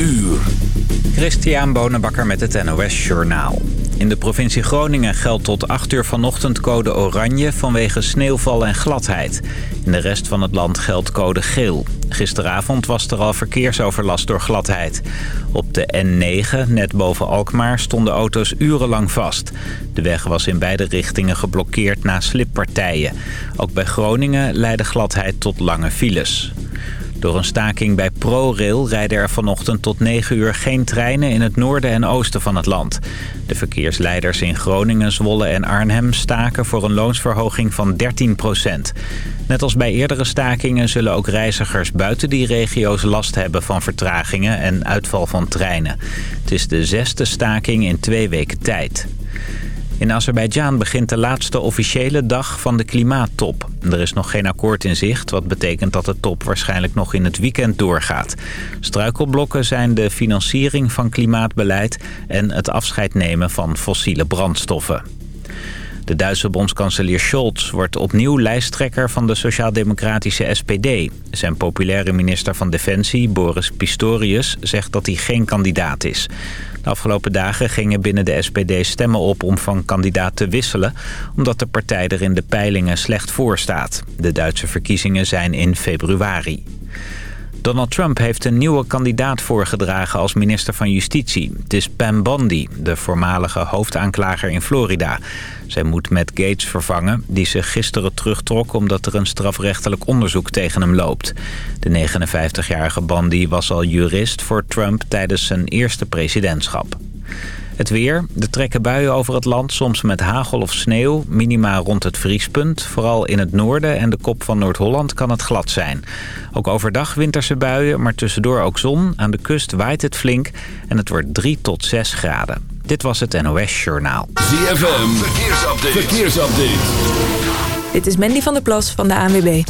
uur. Christian Bonenbakker met het NOS Journaal. In de provincie Groningen geldt tot 8 uur vanochtend code oranje vanwege sneeuwval en gladheid. In de rest van het land geldt code geel. Gisteravond was er al verkeersoverlast door gladheid. Op de N9, net boven Alkmaar, stonden auto's urenlang vast. De weg was in beide richtingen geblokkeerd na slippartijen. Ook bij Groningen leidde gladheid tot lange files. Door een staking bij ProRail rijden er vanochtend tot 9 uur geen treinen in het noorden en oosten van het land. De verkeersleiders in Groningen, Zwolle en Arnhem staken voor een loonsverhoging van 13% Net als bij eerdere stakingen zullen ook reizigers buiten die regio's last hebben van vertragingen en uitval van treinen. Het is de zesde staking in twee weken tijd. In Azerbeidzjan begint de laatste officiële dag van de klimaattop. Er is nog geen akkoord in zicht, wat betekent dat de top waarschijnlijk nog in het weekend doorgaat. Struikelblokken zijn de financiering van klimaatbeleid en het afscheid nemen van fossiele brandstoffen. De Duitse bondskanselier Scholz wordt opnieuw lijsttrekker van de sociaal-democratische SPD. Zijn populaire minister van Defensie, Boris Pistorius, zegt dat hij geen kandidaat is. De afgelopen dagen gingen binnen de SPD stemmen op om van kandidaat te wisselen... omdat de partij er in de peilingen slecht voor staat. De Duitse verkiezingen zijn in februari. Donald Trump heeft een nieuwe kandidaat voorgedragen als minister van Justitie. Het is Pam Bondi, de voormalige hoofdaanklager in Florida. Zij moet Matt Gates vervangen, die zich gisteren terugtrok... omdat er een strafrechtelijk onderzoek tegen hem loopt. De 59-jarige Bondi was al jurist voor Trump tijdens zijn eerste presidentschap. Het weer. Er trekken buien over het land, soms met hagel of sneeuw. Minima rond het vriespunt. Vooral in het noorden en de kop van Noord-Holland kan het glad zijn. Ook overdag winterse buien, maar tussendoor ook zon. Aan de kust waait het flink en het wordt 3 tot 6 graden. Dit was het NOS Journaal. ZFM. Verkeersupdate. Verkeersupdate. Dit is Mandy van der Plas van de ANWB.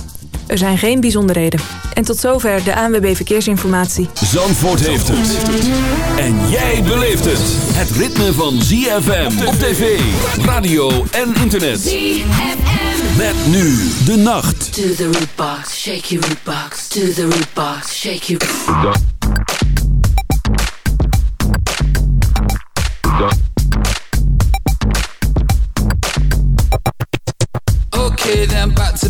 Er zijn geen bijzonderheden. En tot zover de ANWB Verkeersinformatie. Zandvoort heeft het. En jij beleeft het. Het ritme van ZFM op tv, radio en internet. ZFM. Met nu de nacht. To the root box, shake your root box. To the root box, shake your Okay, then back to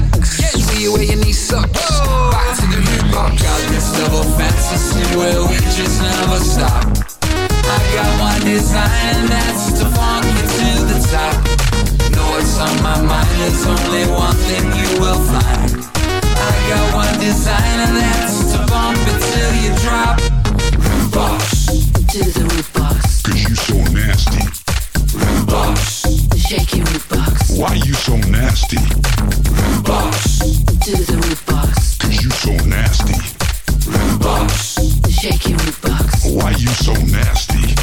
Swing you where your knee sucks. Back to the box. Got this double fantasy where we just never stop. I got one design and that's to funk you to the top. Know what's on my mind, there's only one thing you will find. I got one design and that's Why you so nasty? Rudebox, To the Rudebox, Cause you so nasty. Rudebox. shake your root box. Why you so nasty?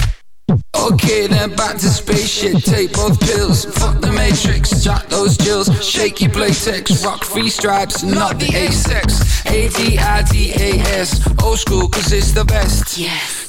Okay, then back to spaceship. Take both pills. Fuck the matrix. Jack those jills. Shake your playtex. Rock free stripes, not the A-sex. A-D-I-D-A-S. Old school, cause it's the best. Yes,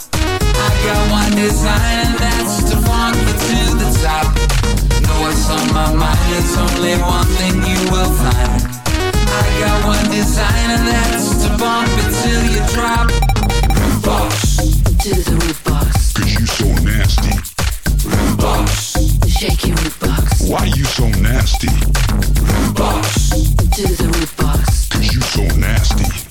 Nasty. Rudebox, shake your root box. Why you so nasty? Rudebox, To the Rudebox, Cause you so nasty.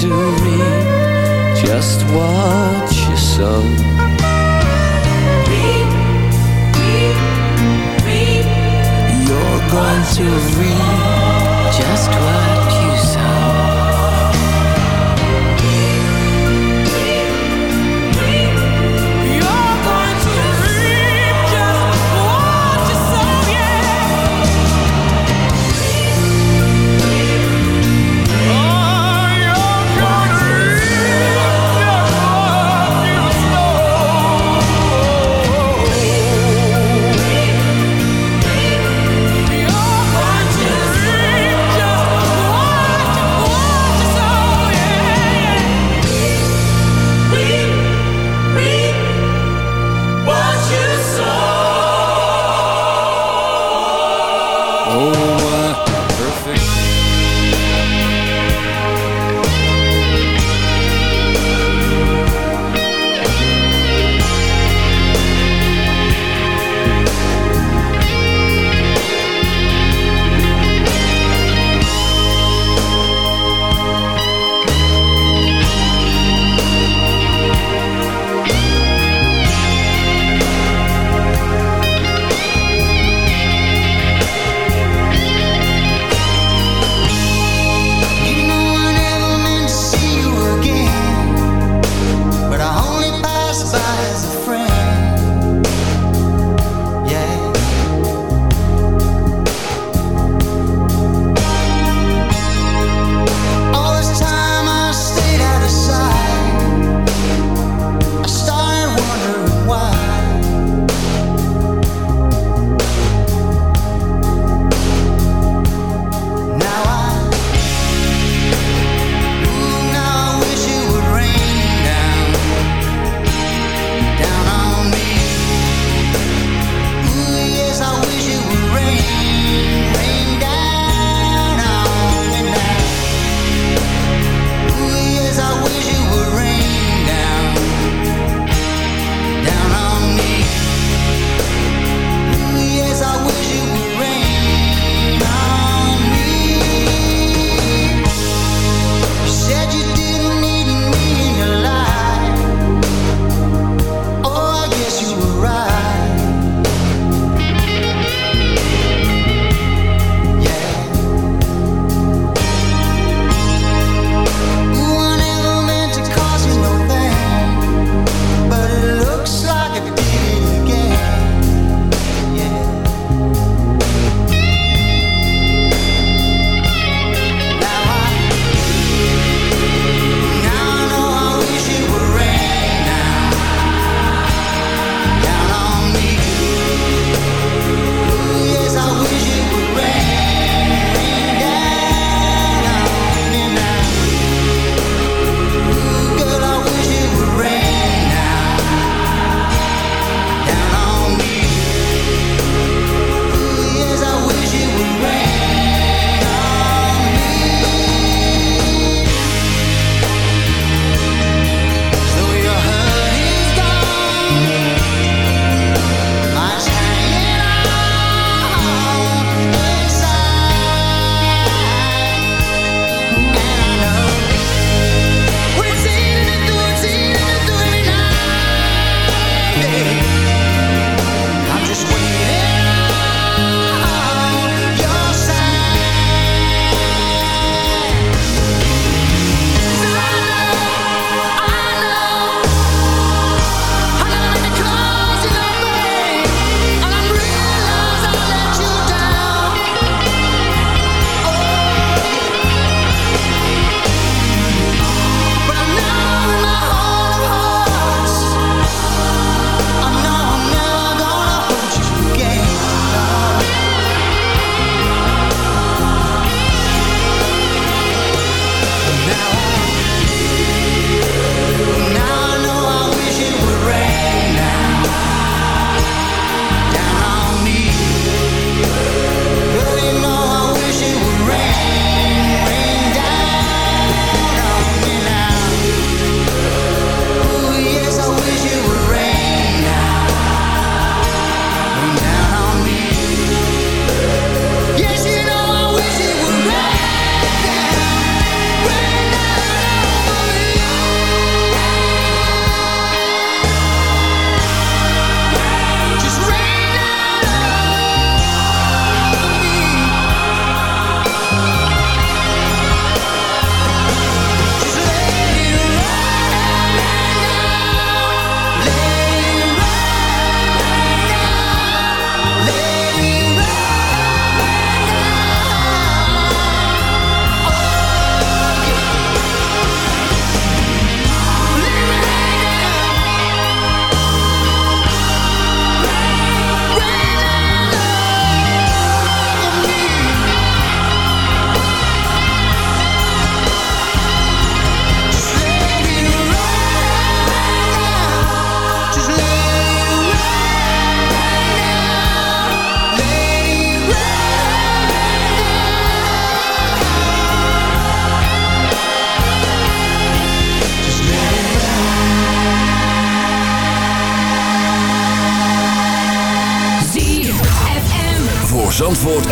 to read, just what you sung. Reap, reap, reap. You're going to read, just what.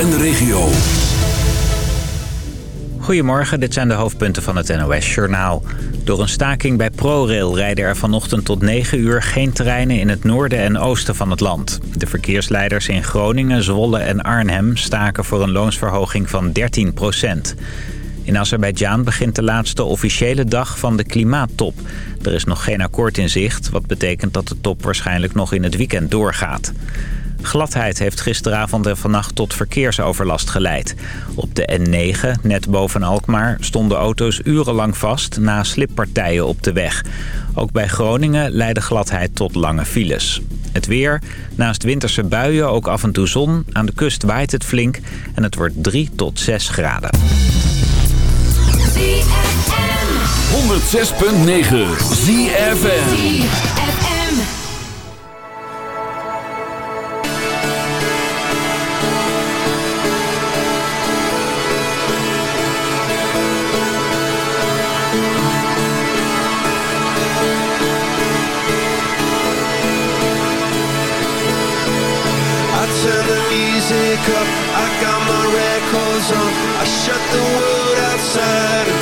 En de regio. Goedemorgen, dit zijn de hoofdpunten van het NOS-journaal. Door een staking bij ProRail rijden er vanochtend tot 9 uur geen treinen in het noorden en oosten van het land. De verkeersleiders in Groningen, Zwolle en Arnhem staken voor een loonsverhoging van 13 procent. In Azerbeidzjan begint de laatste officiële dag van de klimaattop. Er is nog geen akkoord in zicht, wat betekent dat de top waarschijnlijk nog in het weekend doorgaat. Gladheid heeft gisteravond en vannacht tot verkeersoverlast geleid. Op de N9, net boven Alkmaar, stonden auto's urenlang vast na slippartijen op de weg. Ook bij Groningen leidde gladheid tot lange files. Het weer, naast winterse buien ook af en toe zon. Aan de kust waait het flink en het wordt 3 tot 6 graden. 106.9 ZFM. Up, I got my records on. I shut the world outside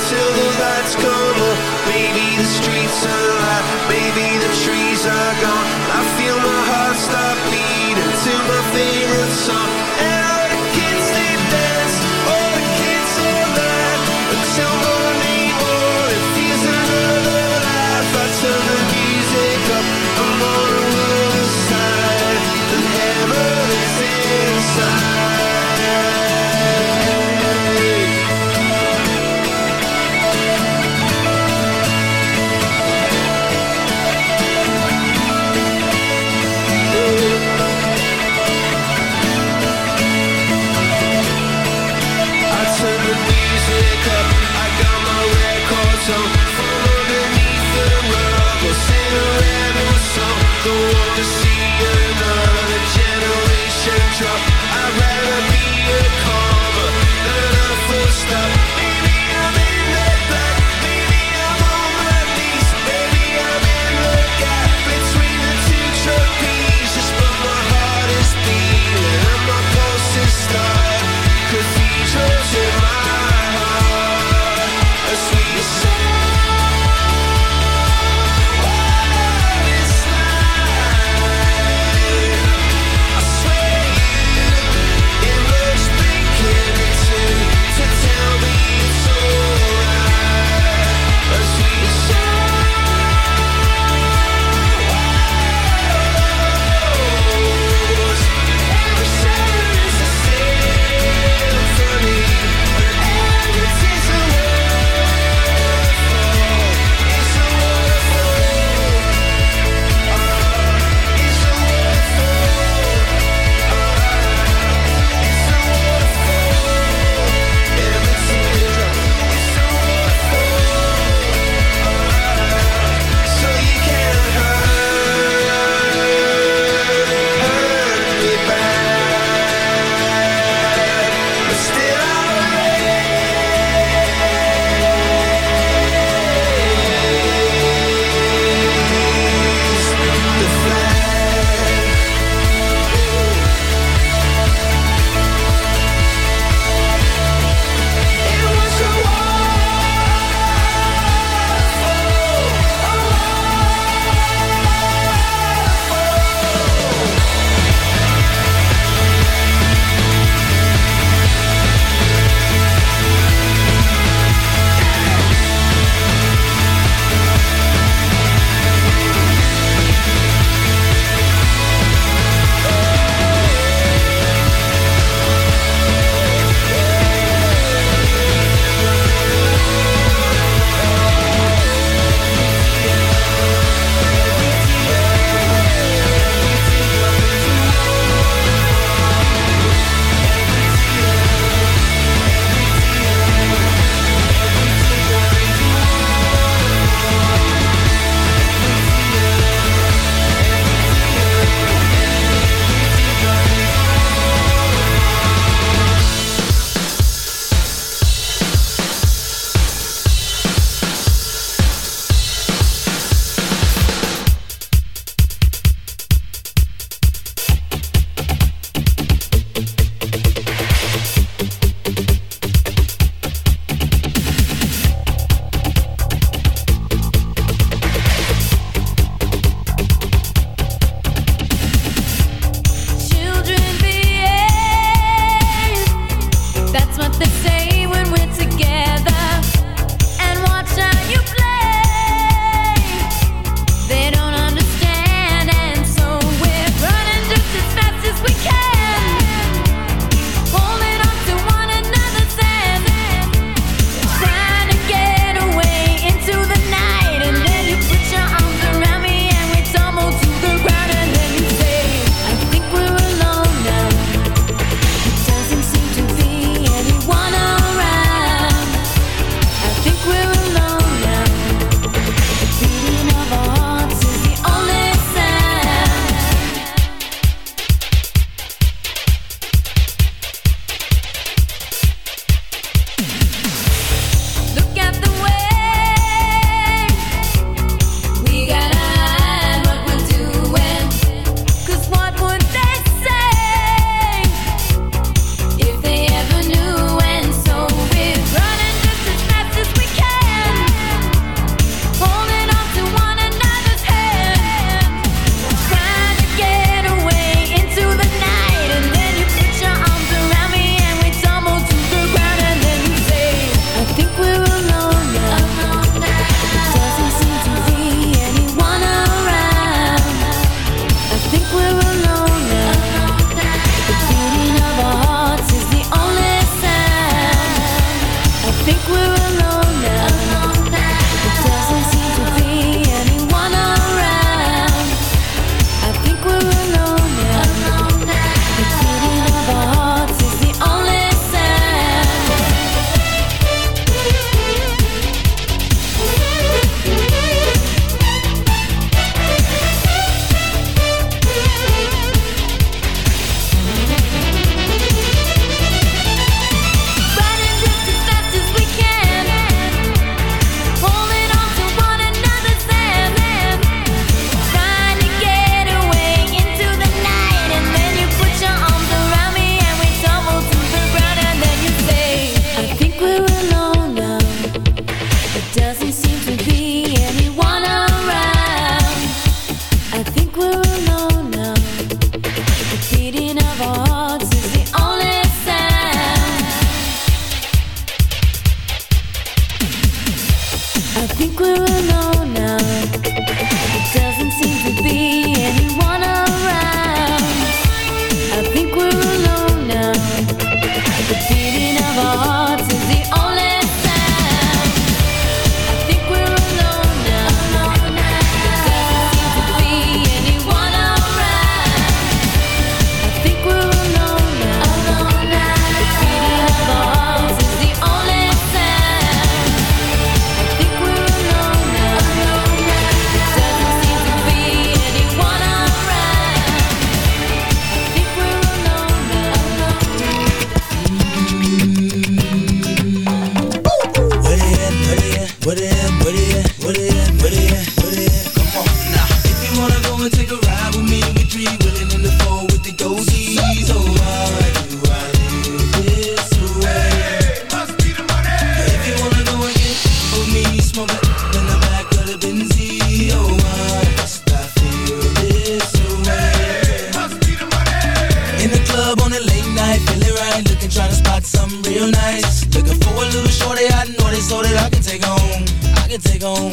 I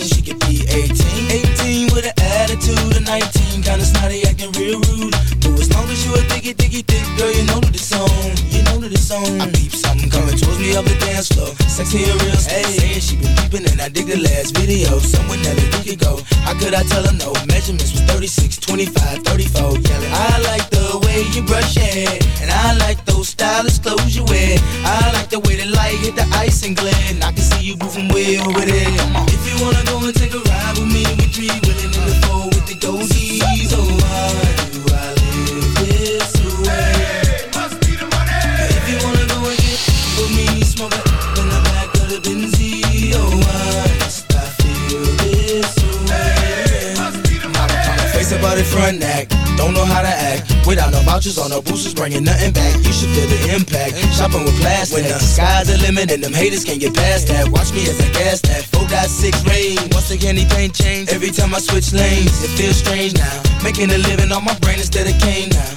bringing nothing back. You should feel the impact. Shopping with plastic. When the sky's the limit and them haters can't get past that. Watch me as I gas that. 4.6 rain. Once again, anything change. Every time I switch lanes, it feels strange now. Making a living on my brain instead of cane now.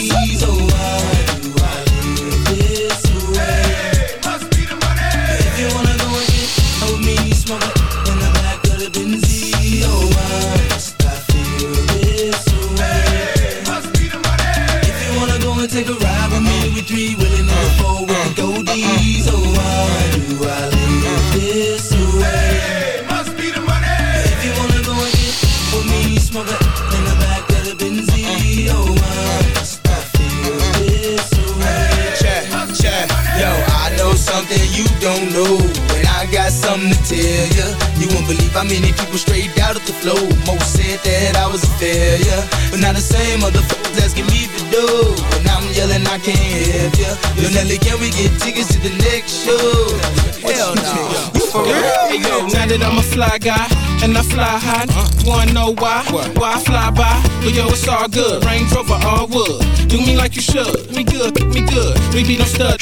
Flow. Most said that I was a failure. But now the same motherfuckers asking me to do. And I'm yelling, I can't help ya. Yo, Nelly, can we get tickets to the next show? Hell no. You for real? Hey, yo, now that I'm a fly guy and I fly high, wanna know why? Why I fly by? But yo, it's all good. Range Rover, all wood. Do me like you should. Me good, me good. We be no stud.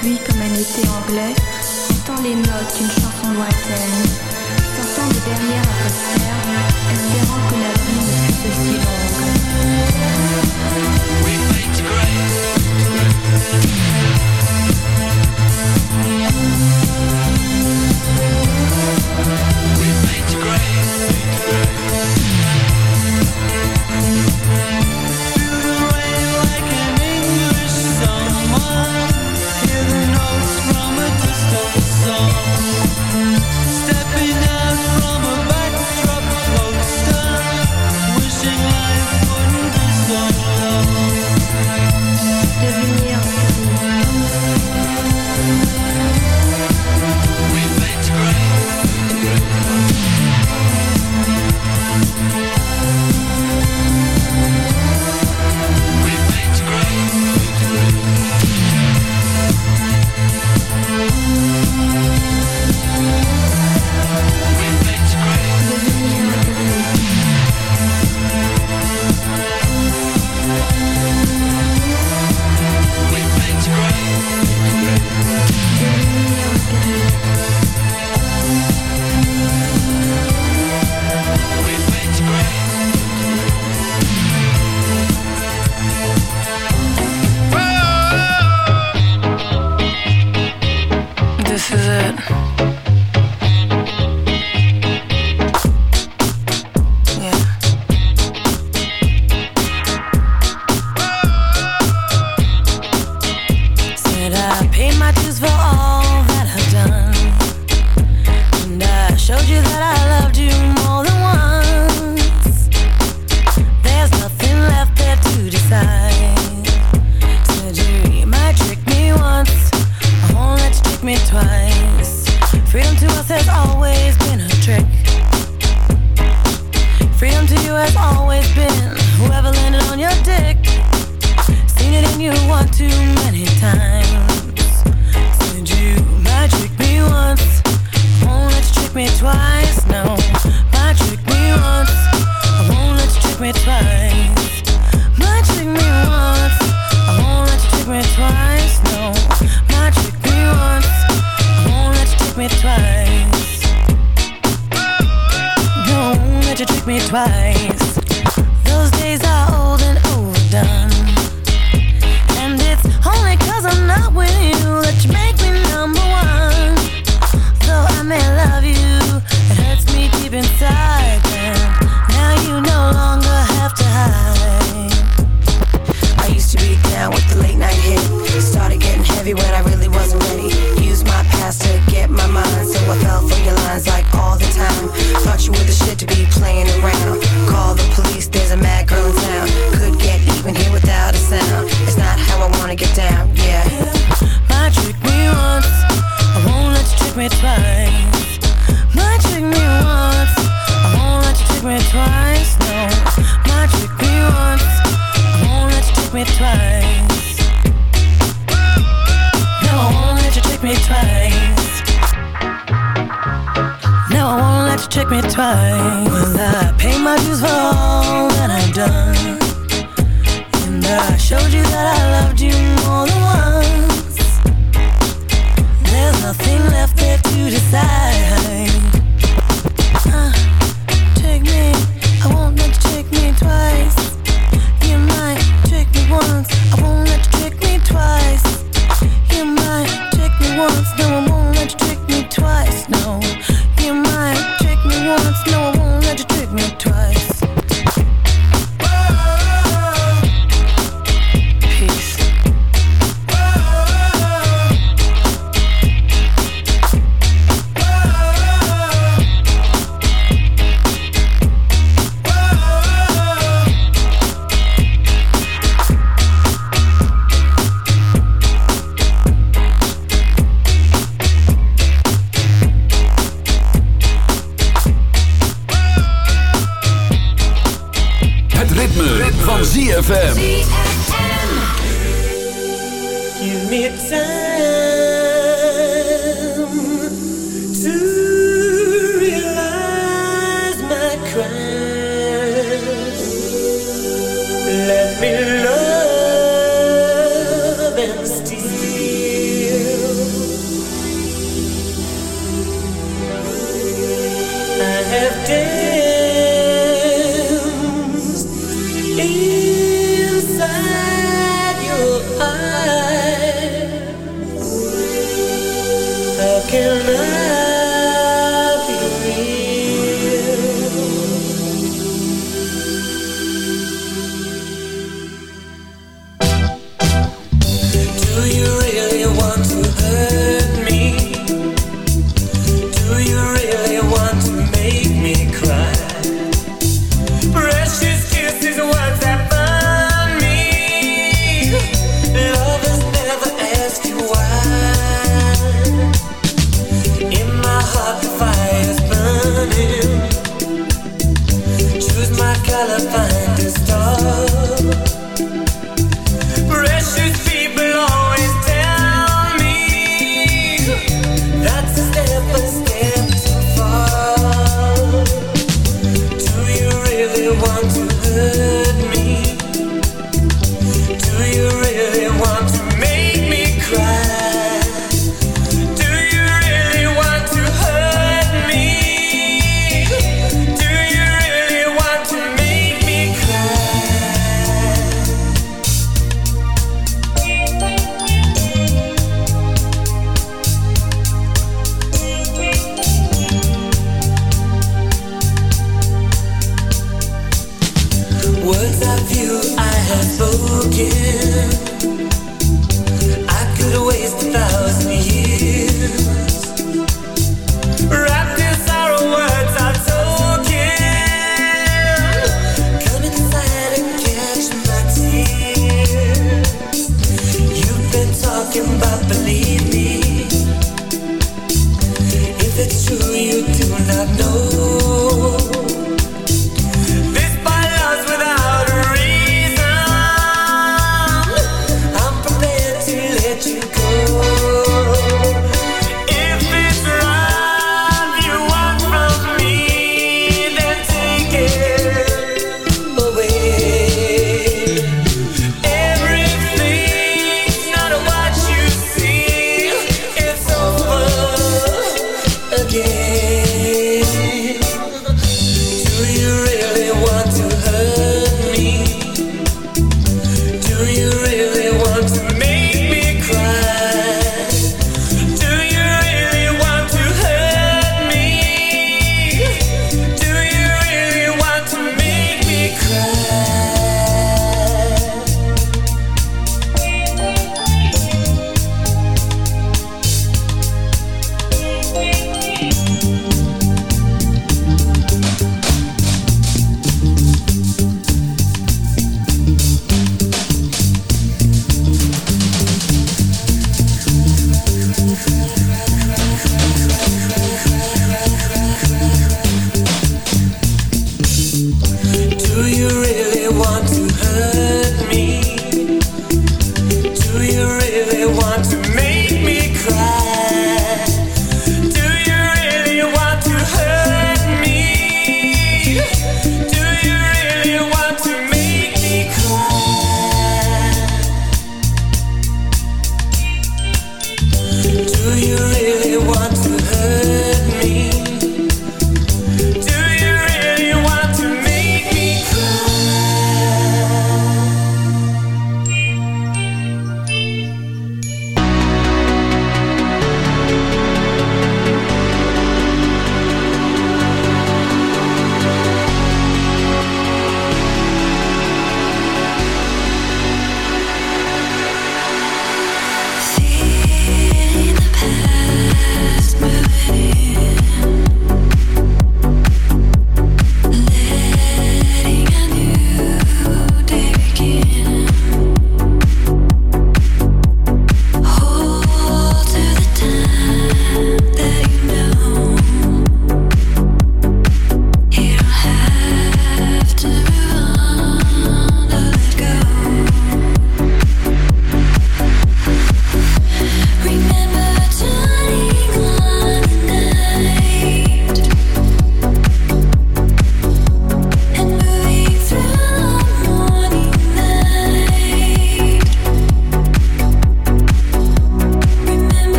pluie comme un été anglais, entend les notes d'une chanson lointaine, sortant de derrière un poster, espérant que la vie ne fût aussi longue. We